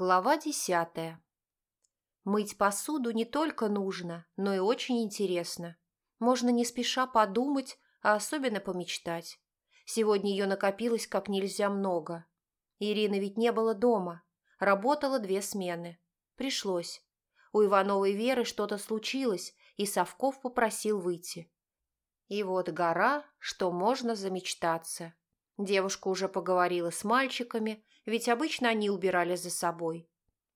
Глава десятая. Мыть посуду не только нужно, но и очень интересно. Можно не спеша подумать, а особенно помечтать. Сегодня ее накопилось как нельзя много. Ирины ведь не было дома. Работала две смены. Пришлось. У Ивановой Веры что-то случилось, и Совков попросил выйти. И вот гора, что можно замечтаться. Девушка уже поговорила с мальчиками, ведь обычно они убирали за собой.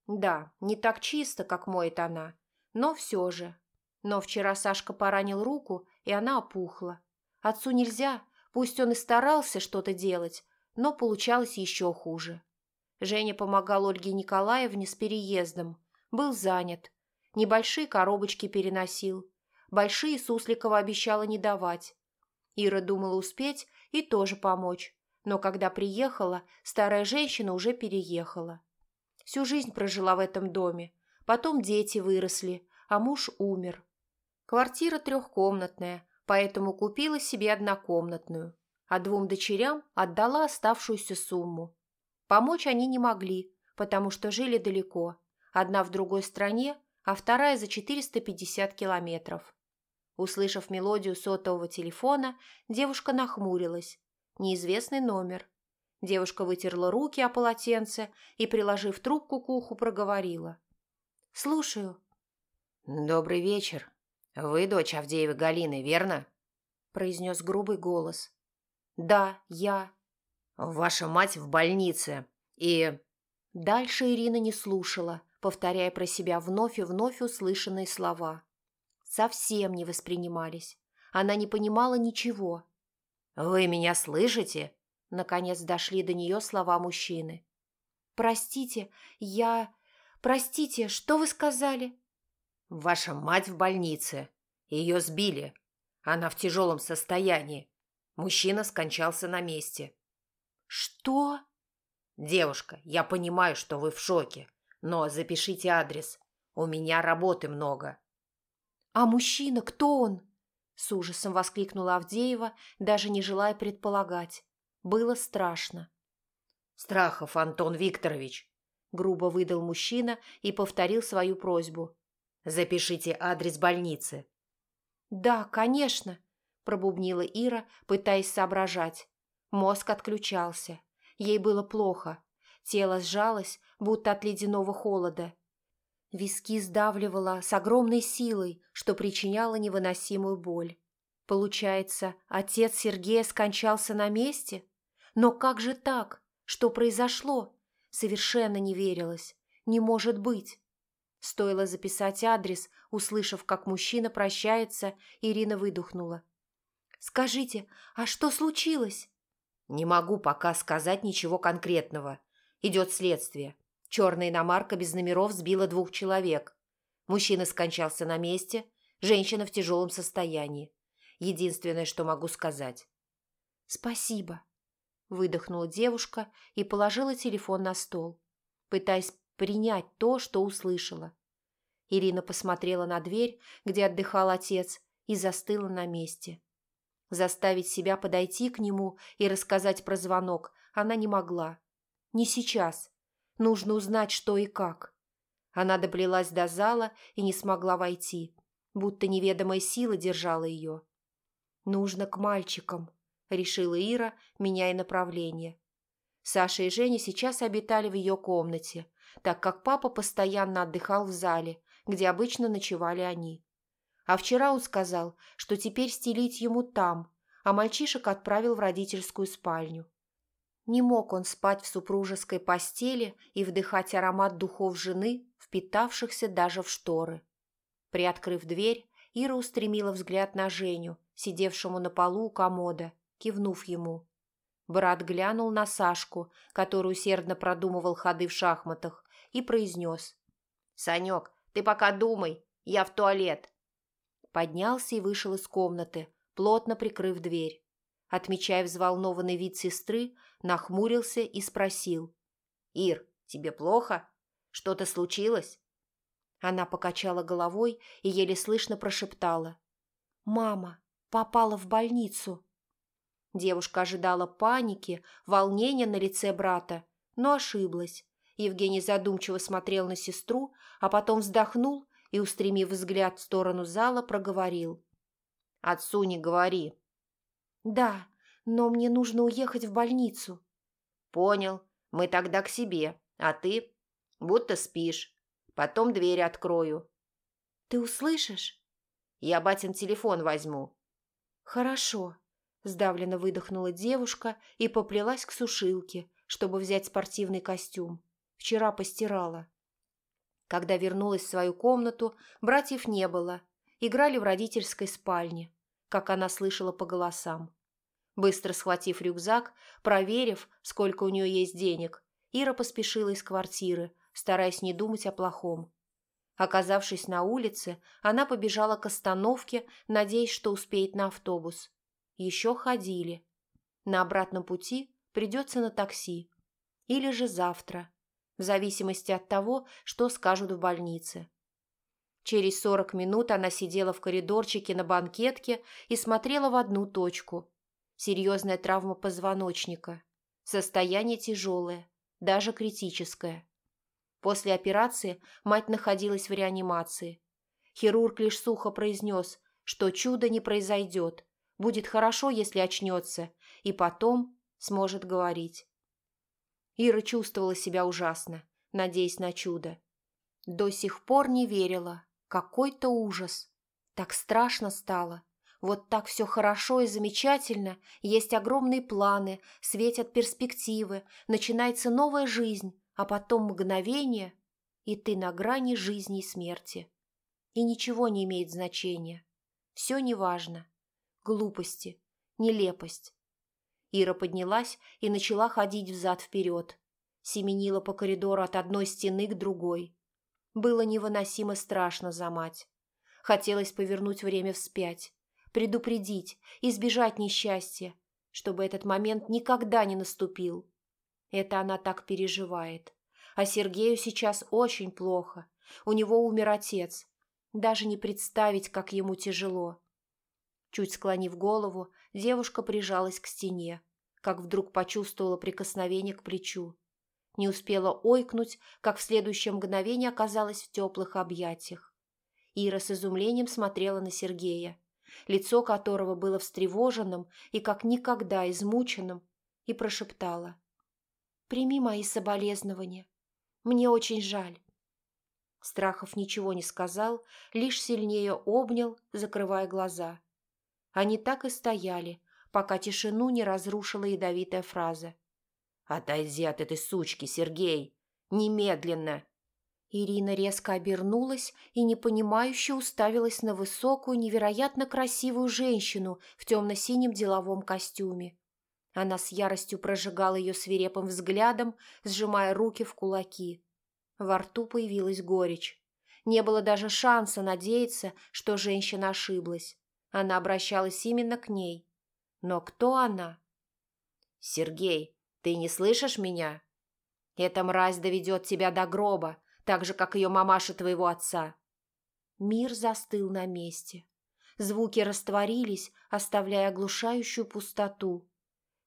Да, не так чисто, как моет она, но все же. Но вчера Сашка поранил руку, и она опухла. Отцу нельзя, пусть он и старался что-то делать, но получалось еще хуже. Женя помогал Ольге Николаевне с переездом, был занят. Небольшие коробочки переносил, большие Сусликова обещала не давать. Ира думала успеть и тоже помочь, но когда приехала, старая женщина уже переехала. Всю жизнь прожила в этом доме, потом дети выросли, а муж умер. Квартира трехкомнатная, поэтому купила себе однокомнатную, а двум дочерям отдала оставшуюся сумму. Помочь они не могли, потому что жили далеко, одна в другой стране, а вторая за 450 километров. Услышав мелодию сотового телефона, девушка нахмурилась, Неизвестный номер. Девушка вытерла руки о полотенце и, приложив трубку к уху, проговорила. «Слушаю». «Добрый вечер. Вы дочь Авдеевой Галины, верно?» произнес грубый голос. «Да, я». «Ваша мать в больнице. И...» Дальше Ирина не слушала, повторяя про себя вновь и вновь услышанные слова. Совсем не воспринимались. Она не понимала ничего. «Вы меня слышите?» Наконец дошли до нее слова мужчины. «Простите, я... Простите, что вы сказали?» «Ваша мать в больнице. Ее сбили. Она в тяжелом состоянии. Мужчина скончался на месте». «Что?» «Девушка, я понимаю, что вы в шоке, но запишите адрес. У меня работы много». «А мужчина, кто он?» С ужасом воскликнула Авдеева, даже не желая предполагать. Было страшно. «Страхов Антон Викторович!» Грубо выдал мужчина и повторил свою просьбу. «Запишите адрес больницы». «Да, конечно», – пробубнила Ира, пытаясь соображать. Мозг отключался. Ей было плохо. Тело сжалось, будто от ледяного холода. Виски сдавливало с огромной силой, что причиняло невыносимую боль. Получается, отец Сергея скончался на месте? Но как же так? Что произошло? Совершенно не верилось. Не может быть. Стоило записать адрес, услышав, как мужчина прощается, Ирина выдохнула. «Скажите, а что случилось?» «Не могу пока сказать ничего конкретного. Идет следствие. Черная иномарка без номеров сбила двух человек. Мужчина скончался на месте, женщина в тяжелом состоянии. Единственное, что могу сказать. «Спасибо», – выдохнула девушка и положила телефон на стол, пытаясь принять то, что услышала. Ирина посмотрела на дверь, где отдыхал отец, и застыла на месте. Заставить себя подойти к нему и рассказать про звонок она не могла. Не сейчас, Нужно узнать, что и как. Она доплелась до зала и не смогла войти, будто неведомая сила держала ее. «Нужно к мальчикам», — решила Ира, меняя направление. Саша и Женя сейчас обитали в ее комнате, так как папа постоянно отдыхал в зале, где обычно ночевали они. А вчера он сказал, что теперь стелить ему там, а мальчишек отправил в родительскую спальню. Не мог он спать в супружеской постели и вдыхать аромат духов жены, впитавшихся даже в шторы. Приоткрыв дверь, Ира устремила взгляд на Женю, сидевшему на полу у комода, кивнув ему. Брат глянул на Сашку, который усердно продумывал ходы в шахматах, и произнес. «Санек, ты пока думай, я в туалет». Поднялся и вышел из комнаты, плотно прикрыв дверь. Отмечая взволнованный вид сестры, нахмурился и спросил. «Ир, тебе плохо? Что-то случилось?» Она покачала головой и еле слышно прошептала. «Мама попала в больницу». Девушка ожидала паники, волнения на лице брата, но ошиблась. Евгений задумчиво смотрел на сестру, а потом вздохнул и, устремив взгляд в сторону зала, проговорил. «Отцу не говори». «Да, но мне нужно уехать в больницу». «Понял. Мы тогда к себе. А ты? Будто спишь. Потом дверь открою». «Ты услышишь?» «Я батин телефон возьму». «Хорошо», – сдавленно выдохнула девушка и поплелась к сушилке, чтобы взять спортивный костюм. Вчера постирала. Когда вернулась в свою комнату, братьев не было. Играли в родительской спальне, как она слышала по голосам. Быстро схватив рюкзак, проверив, сколько у нее есть денег, Ира поспешила из квартиры, стараясь не думать о плохом. Оказавшись на улице, она побежала к остановке, надеясь, что успеет на автобус. Еще ходили. На обратном пути придется на такси. Или же завтра, в зависимости от того, что скажут в больнице. Через сорок минут она сидела в коридорчике на банкетке и смотрела в одну точку. Серьезная травма позвоночника. Состояние тяжелое, даже критическое. После операции мать находилась в реанимации. Хирург лишь сухо произнес, что чудо не произойдет, будет хорошо, если очнется, и потом сможет говорить. Ира чувствовала себя ужасно, надеясь на чудо. До сих пор не верила. Какой-то ужас. Так страшно стало. Вот так все хорошо и замечательно, есть огромные планы, светят перспективы, начинается новая жизнь, а потом мгновение, и ты на грани жизни и смерти. И ничего не имеет значения. Все неважно. Глупости, нелепость, Ира поднялась и начала ходить взад-вперед. Семенила по коридору от одной стены к другой. Было невыносимо страшно за мать. Хотелось повернуть время вспять, предупредить, избежать несчастья, чтобы этот момент никогда не наступил. Это она так переживает. А Сергею сейчас очень плохо. У него умер отец. Даже не представить, как ему тяжело. Чуть склонив голову, девушка прижалась к стене, как вдруг почувствовала прикосновение к плечу. Не успела ойкнуть, как в следующее мгновение оказалась в теплых объятиях. Ира с изумлением смотрела на Сергея, лицо которого было встревоженным и как никогда измученным, и прошептала. «Прими мои соболезнования. Мне очень жаль». Страхов ничего не сказал, лишь сильнее обнял, закрывая глаза. Они так и стояли, пока тишину не разрушила ядовитая фраза. «Отойди от этой сучки, Сергей! Немедленно!» Ирина резко обернулась и непонимающе уставилась на высокую, невероятно красивую женщину в темно-синем деловом костюме. Она с яростью прожигала ее свирепым взглядом, сжимая руки в кулаки. Во рту появилась горечь. Не было даже шанса надеяться, что женщина ошиблась. Она обращалась именно к ней. Но кто она? «Сергей, ты не слышишь меня? Эта мразь доведет тебя до гроба, так же, как ее мамаша твоего отца». Мир застыл на месте. Звуки растворились, оставляя оглушающую пустоту.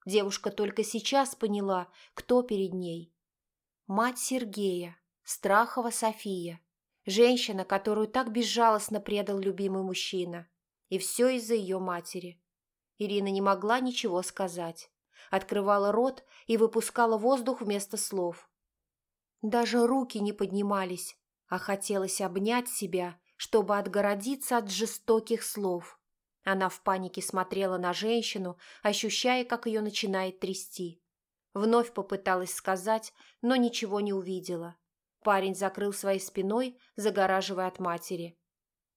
Девушка только сейчас поняла, кто перед ней. Мать Сергея, Страхова София, женщина, которую так безжалостно предал любимый мужчина. И все из-за ее матери. Ирина не могла ничего сказать. Открывала рот и выпускала воздух вместо слов. Даже руки не поднимались, а хотелось обнять себя, чтобы отгородиться от жестоких слов. Она в панике смотрела на женщину, ощущая, как ее начинает трясти. Вновь попыталась сказать, но ничего не увидела. Парень закрыл своей спиной, загораживая от матери.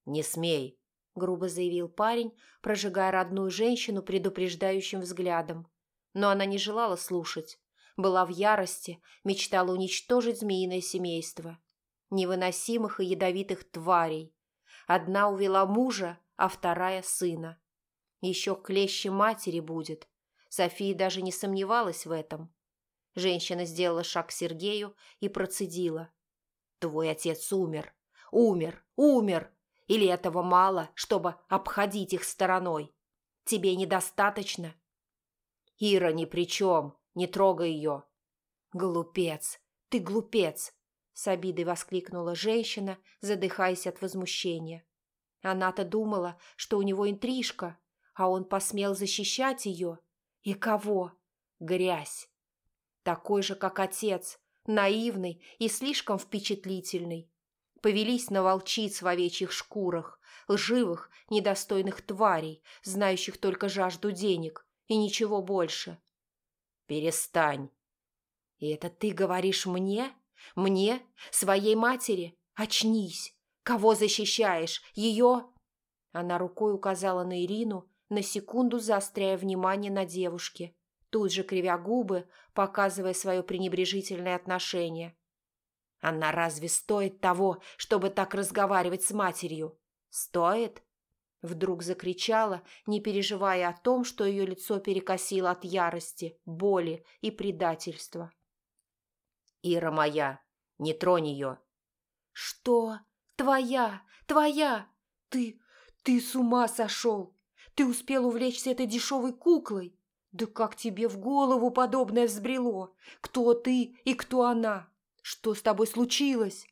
«Не смей!» грубо заявил парень, прожигая родную женщину предупреждающим взглядом. Но она не желала слушать. Была в ярости, мечтала уничтожить змеиное семейство. Невыносимых и ядовитых тварей. Одна увела мужа, а вторая – сына. Еще клеще матери будет. София даже не сомневалась в этом. Женщина сделала шаг к Сергею и процедила. «Твой отец умер! Умер! Умер! Или этого мало, чтобы обходить их стороной? Тебе недостаточно? Ира ни при чем, не трогай ее. Глупец, Ты глупец!» – с обидой воскликнула женщина, задыхаясь от возмущения. Она-то думала, что у него интрижка, а он посмел защищать ее. И кого? Грязь. Такой же, как отец, наивный и слишком впечатлительный. Повелись на волчиц в овечьих шкурах, лживых, недостойных тварей, знающих только жажду денег и ничего больше. «Перестань!» «И это ты говоришь мне? Мне? Своей матери? Очнись! Кого защищаешь? Ее?» Она рукой указала на Ирину, на секунду заостряя внимание на девушке, тут же кривя губы, показывая свое пренебрежительное отношение. «Она разве стоит того, чтобы так разговаривать с матерью? Стоит?» Вдруг закричала, не переживая о том, что ее лицо перекосило от ярости, боли и предательства. «Ира моя, не тронь ее!» «Что? Твоя! Твоя! Ты... ты с ума сошел! Ты успел увлечься этой дешевой куклой? Да как тебе в голову подобное взбрело? Кто ты и кто она? Что с тобой случилось?»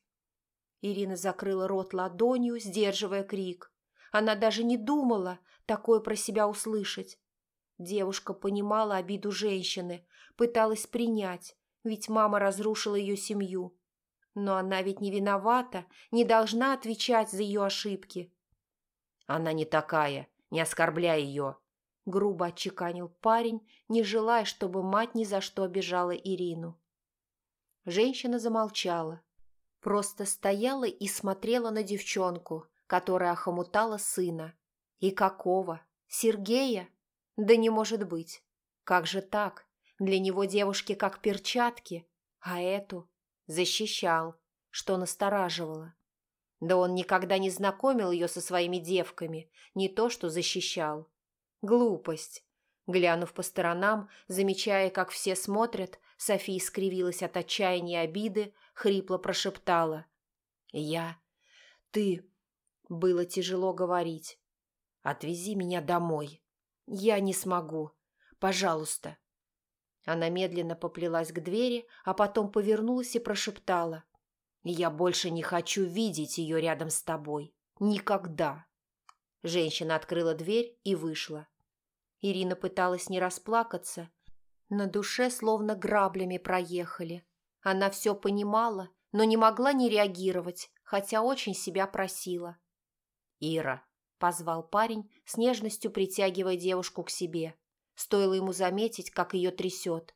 Ирина закрыла рот ладонью, сдерживая крик. Она даже не думала такое про себя услышать. Девушка понимала обиду женщины, пыталась принять, ведь мама разрушила ее семью. Но она ведь не виновата, не должна отвечать за ее ошибки. «Она не такая, не оскорбляй ее», — грубо отчеканил парень, не желая, чтобы мать ни за что обижала Ирину. Женщина замолчала, просто стояла и смотрела на девчонку, которая охомутала сына. И какого? Сергея? Да не может быть. Как же так? Для него девушки как перчатки, а эту защищал, что настораживало. Да он никогда не знакомил ее со своими девками, не то что защищал. Глупость. Глянув по сторонам, замечая, как все смотрят, София скривилась от отчаяния и обиды, хрипло прошептала. «Я... Ты... Было тяжело говорить. «Отвези меня домой. Я не смогу. Пожалуйста». Она медленно поплелась к двери, а потом повернулась и прошептала. «Я больше не хочу видеть ее рядом с тобой. Никогда». Женщина открыла дверь и вышла. Ирина пыталась не расплакаться. На душе словно граблями проехали. Она все понимала, но не могла не реагировать, хотя очень себя просила. «Ира», – позвал парень, с нежностью притягивая девушку к себе. Стоило ему заметить, как ее трясет.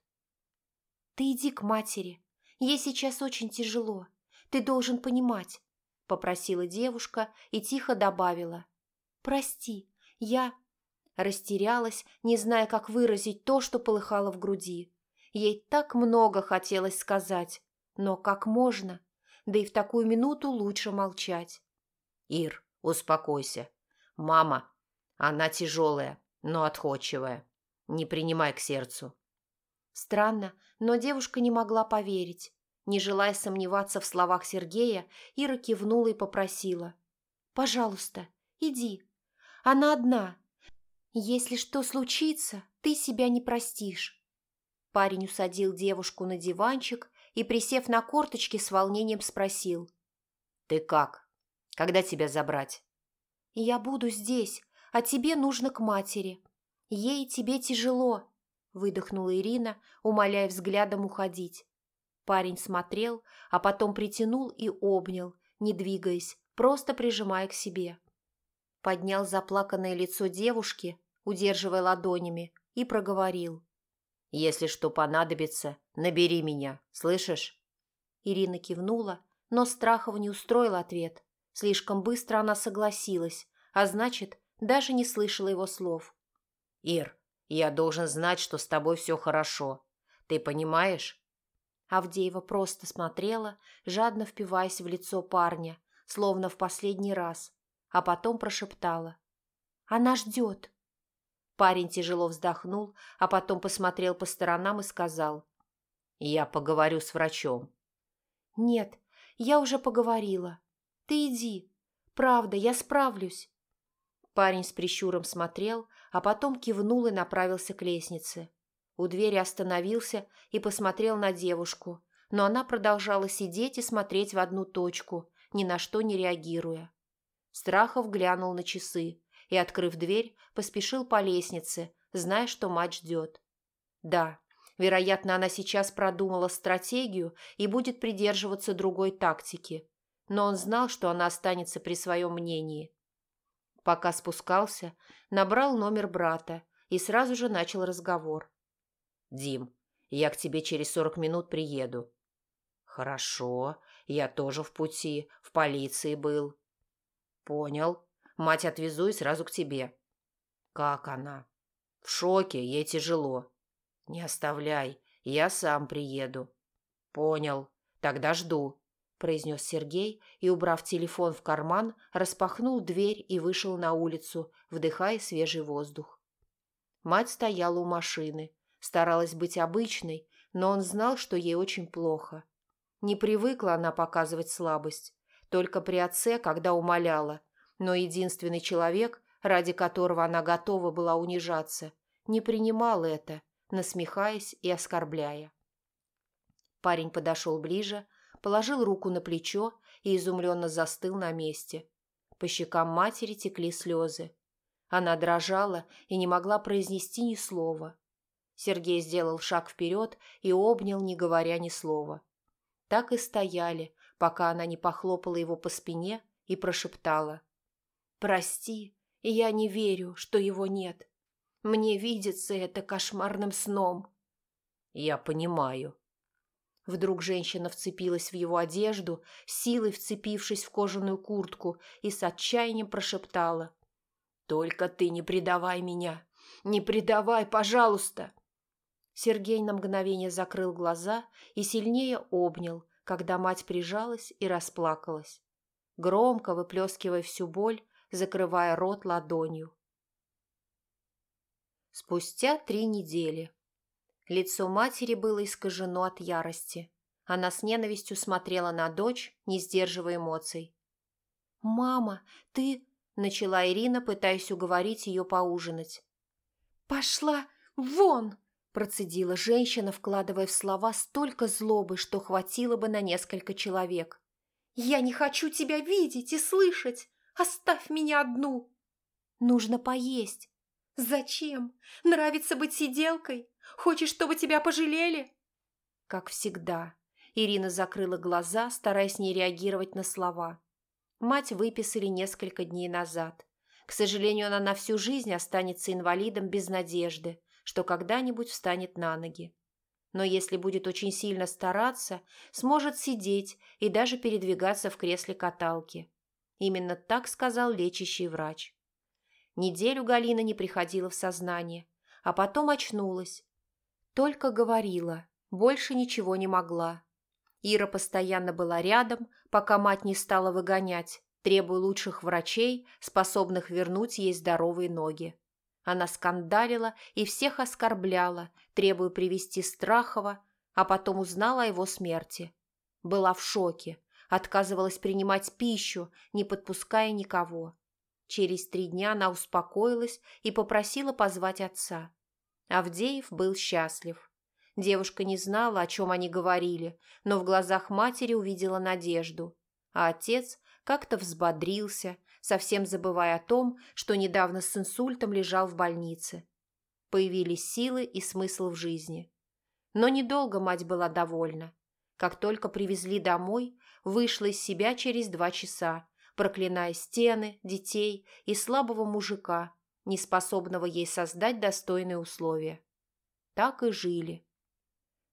«Ты иди к матери. Ей сейчас очень тяжело. Ты должен понимать», – попросила девушка и тихо добавила. «Прости, я...» Растерялась, не зная, как выразить то, что полыхало в груди. Ей так много хотелось сказать, но как можно? Да и в такую минуту лучше молчать. «Ир, «Успокойся. Мама, она тяжелая, но отходчивая. Не принимай к сердцу». Странно, но девушка не могла поверить. Не желая сомневаться в словах Сергея, Ира кивнула и попросила. «Пожалуйста, иди. Она одна. Если что случится, ты себя не простишь». Парень усадил девушку на диванчик и, присев на корточки, с волнением спросил. «Ты как?» Когда тебя забрать?» «Я буду здесь, а тебе нужно к матери. Ей тебе тяжело», – выдохнула Ирина, умоляя взглядом уходить. Парень смотрел, а потом притянул и обнял, не двигаясь, просто прижимая к себе. Поднял заплаканное лицо девушки, удерживая ладонями, и проговорил. «Если что понадобится, набери меня, слышишь?» Ирина кивнула, но Страхова не устроил ответ. Слишком быстро она согласилась, а значит, даже не слышала его слов. «Ир, я должен знать, что с тобой все хорошо. Ты понимаешь?» Авдеева просто смотрела, жадно впиваясь в лицо парня, словно в последний раз, а потом прошептала. «Она ждет». Парень тяжело вздохнул, а потом посмотрел по сторонам и сказал. «Я поговорю с врачом». «Нет, я уже поговорила. Ты иди. Правда, я справлюсь. Парень с прищуром смотрел, а потом кивнул и направился к лестнице. У двери остановился и посмотрел на девушку, но она продолжала сидеть и смотреть в одну точку, ни на что не реагируя. Страхов глянул на часы и, открыв дверь, поспешил по лестнице, зная, что мать ждет. Да, вероятно, она сейчас продумала стратегию и будет придерживаться другой тактики, но он знал, что она останется при своем мнении. Пока спускался, набрал номер брата и сразу же начал разговор. «Дим, я к тебе через сорок минут приеду». «Хорошо, я тоже в пути, в полиции был». «Понял. Мать отвезу и сразу к тебе». «Как она?» «В шоке, ей тяжело». «Не оставляй, я сам приеду». «Понял. Тогда жду», – произнес Сергей и, убрав телефон в карман, распахнул дверь и вышел на улицу, вдыхая свежий воздух. Мать стояла у машины, старалась быть обычной, но он знал, что ей очень плохо. Не привыкла она показывать слабость, только при отце, когда умоляла, но единственный человек, ради которого она готова была унижаться, не принимал это, насмехаясь и оскорбляя. Парень подошел ближе, положил руку на плечо и изумленно застыл на месте. По щекам матери текли слезы. Она дрожала и не могла произнести ни слова. Сергей сделал шаг вперед и обнял, не говоря ни слова. Так и стояли, пока она не похлопала его по спине и прошептала. «Прости, я не верю, что его нет. Мне видится это кошмарным сном». «Я понимаю». Вдруг женщина вцепилась в его одежду, силой вцепившись в кожаную куртку, и с отчаянием прошептала. «Только ты не предавай меня! Не предавай, пожалуйста!» Сергей на мгновение закрыл глаза и сильнее обнял, когда мать прижалась и расплакалась, громко выплескивая всю боль, закрывая рот ладонью. Спустя три недели. Лицо матери было искажено от ярости. Она с ненавистью смотрела на дочь, не сдерживая эмоций. «Мама, ты...» – начала Ирина, пытаясь уговорить ее поужинать. «Пошла вон!» – процедила женщина, вкладывая в слова столько злобы, что хватило бы на несколько человек. «Я не хочу тебя видеть и слышать! Оставь меня одну!» «Нужно поесть!» «Зачем? Нравится быть сиделкой? Хочешь, чтобы тебя пожалели?» Как всегда, Ирина закрыла глаза, стараясь не реагировать на слова. Мать выписали несколько дней назад. К сожалению, она на всю жизнь останется инвалидом без надежды, что когда-нибудь встанет на ноги. Но если будет очень сильно стараться, сможет сидеть и даже передвигаться в кресле каталки. Именно так сказал лечащий врач. Неделю Галина не приходила в сознание, а потом очнулась. Только говорила, больше ничего не могла. Ира постоянно была рядом, пока мать не стала выгонять, требуя лучших врачей, способных вернуть ей здоровые ноги. Она скандалила и всех оскорбляла, требуя привести Страхова, а потом узнала о его смерти. Была в шоке, отказывалась принимать пищу, не подпуская никого. Через три дня она успокоилась и попросила позвать отца. Авдеев был счастлив. Девушка не знала, о чем они говорили, но в глазах матери увидела надежду. А отец как-то взбодрился, совсем забывая о том, что недавно с инсультом лежал в больнице. Появились силы и смысл в жизни. Но недолго мать была довольна. Как только привезли домой, вышла из себя через два часа, проклиная стены, детей и слабого мужика, неспособного ей создать достойные условия. Так и жили.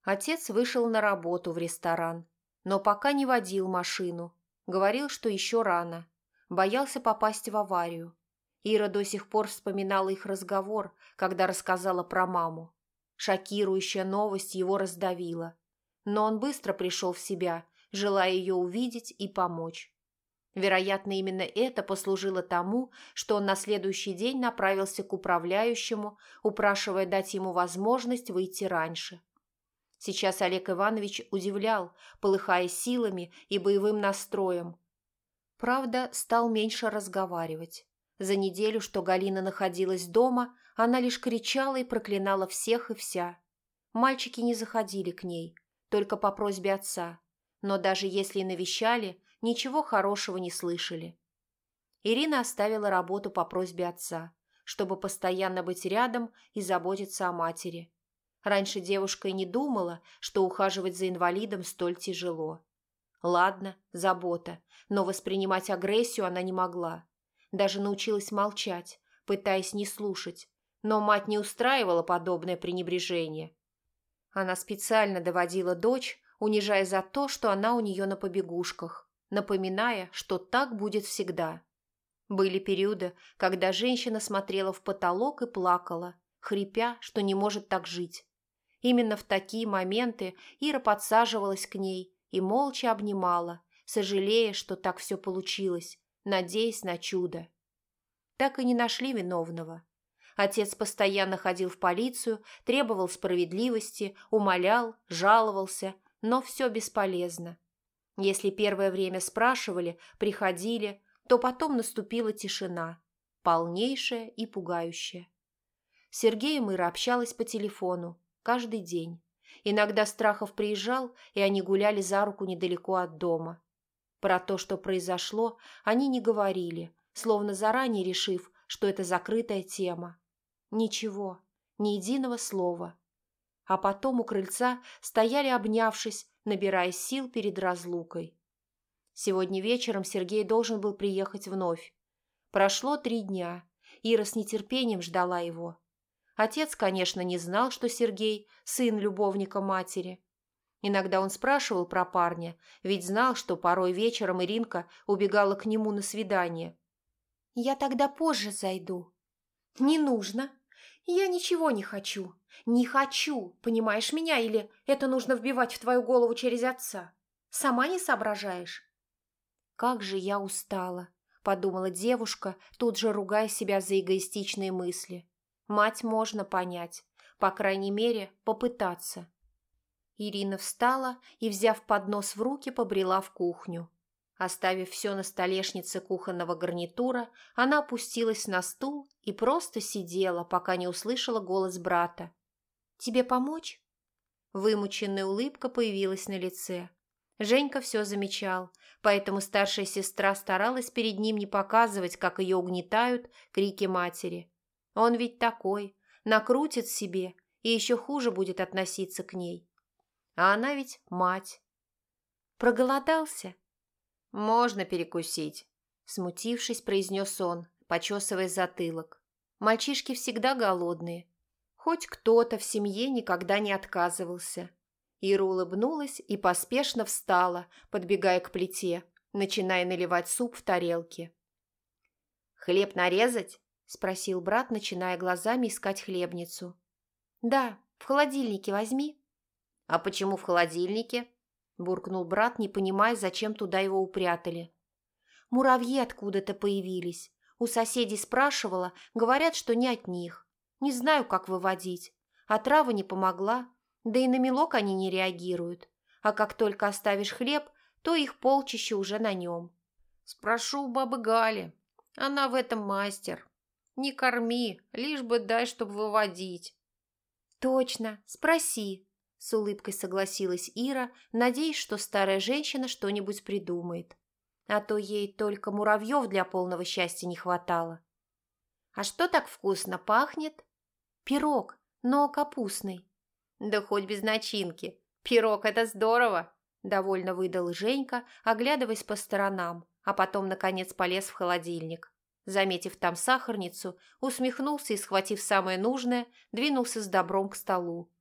Отец вышел на работу в ресторан, но пока не водил машину. Говорил, что еще рано, боялся попасть в аварию. Ира до сих пор вспоминала их разговор, когда рассказала про маму. Шокирующая новость его раздавила. Но он быстро пришел в себя, желая ее увидеть и помочь. Вероятно, именно это послужило тому, что он на следующий день направился к управляющему, упрашивая дать ему возможность выйти раньше. Сейчас Олег Иванович удивлял, полыхая силами и боевым настроем, Правда, стал меньше разговаривать. За неделю, что Галина находилась дома, она лишь кричала и проклинала всех и вся. Мальчики не заходили к ней, только по просьбе отца, но даже если и навещали, ничего хорошего не слышали. Ирина оставила работу по просьбе отца, чтобы постоянно быть рядом и заботиться о матери. Раньше девушка и не думала, что ухаживать за инвалидом столь тяжело. Ладно, забота, но воспринимать агрессию она не могла. Даже научилась молчать, пытаясь не слушать, но мать не устраивала подобное пренебрежение. Она специально доводила дочь, унижая за то, что она у нее на побегушках, напоминая, что так будет всегда. Были периоды, когда женщина смотрела в потолок и плакала, хрипя, что не может так жить. Именно в такие моменты Ира подсаживалась к ней и молча обнимала, сожалея, что так все получилось, надеясь на чудо. Так и не нашли виновного. Отец постоянно ходил в полицию, требовал справедливости, умолял, жаловался, но все бесполезно. Если первое время спрашивали, приходили, то потом наступила тишина, полнейшая и пугающая. С Сергеем Ира общалась по телефону каждый день. Иногда Страхов приезжал, и они гуляли за руку недалеко от дома. Про то, что произошло, они не говорили, словно заранее решив, что это закрытая тема. Ничего, ни единого слова. А потом у крыльца стояли обнявшись, набирая сил перед разлукой. Сегодня вечером Сергей должен был приехать вновь. Прошло три дня. Ира с нетерпением ждала его. Отец, конечно, не знал, что Сергей – сын любовника матери. Иногда он спрашивал про парня, ведь знал, что порой вечером Иринка убегала к нему на свидание. «Я тогда позже зайду». «Не нужно. Я ничего не хочу. Не хочу, понимаешь меня, или это нужно вбивать в твою голову через отца? Сама не соображаешь?» «Как же я устала», – подумала девушка, тут же ругая себя за эгоистичные мысли. Мать можно понять, по крайней мере, попытаться. Ирина встала и, взяв поднос в руки, побрела в кухню. Оставив все на столешнице кухонного гарнитура, она опустилась на стул и просто сидела, пока не услышала голос брата. «Тебе помочь?» Вымученная улыбка появилась на лице. Женька все замечал, поэтому старшая сестра старалась перед ним не показывать, как ее угнетают крики матери. Он ведь такой, накрутит себе и еще хуже будет относиться к ней. А она ведь мать. Проголодался? Можно перекусить, смутившись, произнес он, почесывая затылок. Мальчишки всегда голодные. Хоть кто-то в семье никогда не отказывался. Ира улыбнулась и поспешно встала, подбегая к плите, начиная наливать суп в тарелки. «Хлеб нарезать?» – спросил брат, начиная глазами искать хлебницу. «Да, в холодильнике возьми». «А почему в холодильнике?» – буркнул брат, не понимая, зачем туда его упрятали. «Муравьи откуда-то появились. У соседей спрашивала, говорят, что не от них. Не знаю, как выводить. А трава не помогла, да и на мелок они не реагируют. А как только оставишь хлеб, то их полчище уже на нем». «Спрошу у бабы Гали. Она в этом мастер», не корми, лишь бы дай, чтобы выводить». «Точно, спроси», – с улыбкой согласилась Ира, надеясь, что старая женщина что-нибудь придумает. А то ей только муравьев для полного счастья не хватало. «А что так вкусно пахнет?» «Пирог, но капустный». «Да хоть без начинки. Пирог – это здорово!» – довольно выдал Женька, оглядываясь по сторонам, а потом, наконец, полез в холодильник. Заметив там сахарницу, усмехнулся и, схватив самое нужное, двинулся с добром к столу.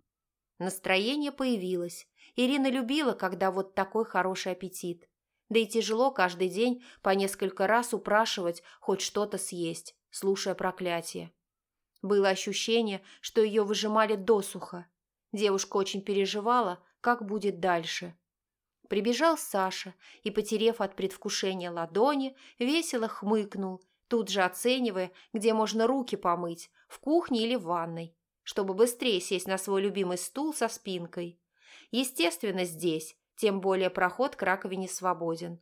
Настроение появилось. Ирина любила, когда вот такой хороший аппетит. Да и тяжело каждый день по несколько раз упрашивать хоть что-то съесть, слушая проклятие. Было ощущение, что ее выжимали досуха. Девушка очень переживала, как будет дальше. Прибежал Саша и, потерев от предвкушения ладони, весело хмыкнул тут же оценивая, где можно руки помыть, в кухне или в ванной, чтобы быстрее сесть на свой любимый стул со спинкой. Естественно, здесь, тем более проход к раковине свободен.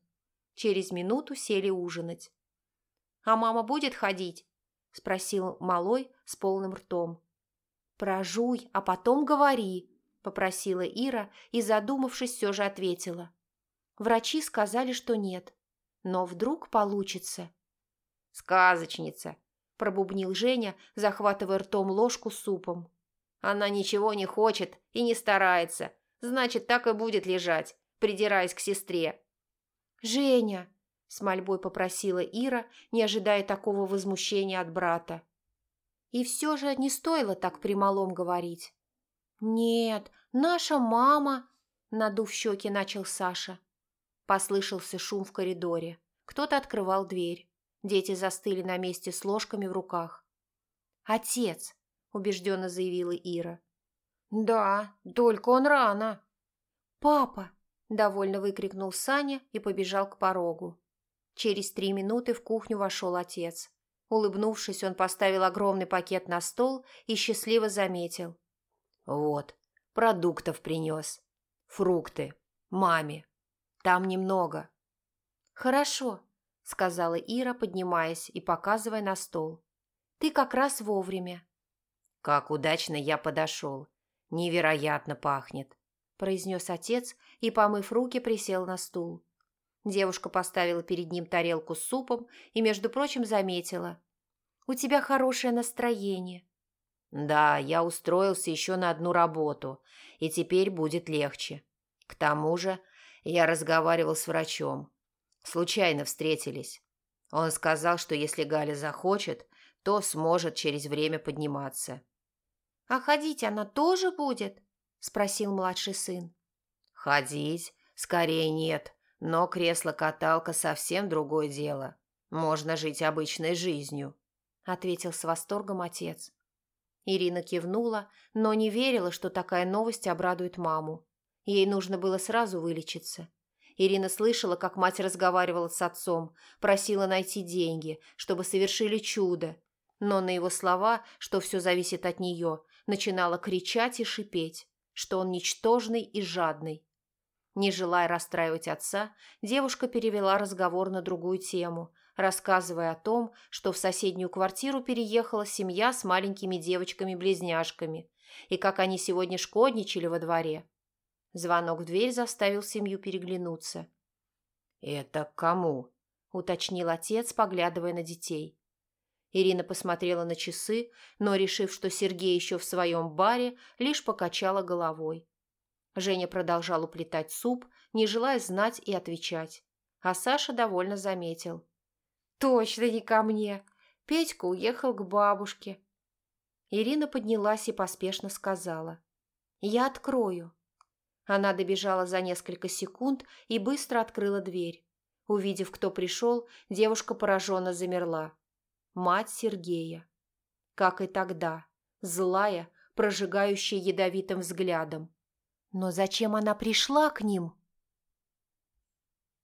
Через минуту сели ужинать. «А мама будет ходить?» – спросил малой с полным ртом. «Прожуй, а потом говори», – попросила Ира и, задумавшись, все же ответила. Врачи сказали, что нет. Но вдруг получится. «Сказочница!» – пробубнил Женя, захватывая ртом ложку с супом. «Она ничего не хочет и не старается. Значит, так и будет лежать, придираясь к сестре». «Женя!» – с мольбой попросила Ира, не ожидая такого возмущения от брата. И все же не стоило так при малом говорить. «Нет, наша мама!» – надув щеки, начал Саша. Послышался шум в коридоре. Кто-то открывал дверь. Дети застыли на месте с ложками в руках. «Отец!» – убежденно заявила Ира. «Да, только он рано». «Папа!» – довольно выкрикнул Саня и побежал к порогу. Через три минуты в кухню вошел отец. Улыбнувшись, он поставил огромный пакет на стол и счастливо заметил. «Вот, продуктов принес. Фрукты. Маме. Там немного». «Хорошо», — сказала Ира, поднимаясь и показывая на стол. «Ты как раз вовремя». «Как удачно я подошел. Невероятно пахнет», — произнес отец и, помыв руки, присел на стул. Девушка поставила перед ним тарелку с супом и, между прочим, заметила. «У тебя хорошее настроение». «Да, я устроился еще на одну работу, и теперь будет легче. К тому же я разговаривал с врачом. Случайно встретились. Он сказал, что если Галя захочет, то сможет через время подниматься». «А ходить она тоже будет?» – спросил младший сын. «Ходить? Скорее нет. Но кресло-каталка совсем другое дело. Можно жить обычной жизнью», – ответил с восторгом отец. Ирина кивнула, но не верила, что такая новость обрадует маму. Ей нужно было сразу вылечиться. Ирина слышала, как мать разговаривала с отцом, просила найти деньги, чтобы совершили чудо. Но на его слова, что все зависит от нее, начинала кричать и шипеть, что он ничтожный и жадный, не желая расстраивать отца, девушка перевела разговор на другую тему, рассказывая о том, что в соседнюю квартиру переехала семья с маленькими девочками-близняшками и как они сегодня шкодничали во дворе. Звонок в дверь заставил семью переглянуться. «Это кому?» – уточнил отец, поглядывая на детей. Ирина посмотрела на часы, но, решив, что Сергей еще в своем баре, лишь покачала головой. Женя продолжал уплетать суп, не желая знать и отвечать. А Саша довольно заметил. «Точно не ко мне. Петька уехал к бабушке». Ирина поднялась и поспешно сказала. «Я открою». Она добежала за несколько секунд и быстро открыла дверь. Увидев, кто пришел, девушка пораженно замерла. Мать Сергея. Как и тогда, злая, прожигающая ядовитым взглядом. Но зачем она пришла к ним?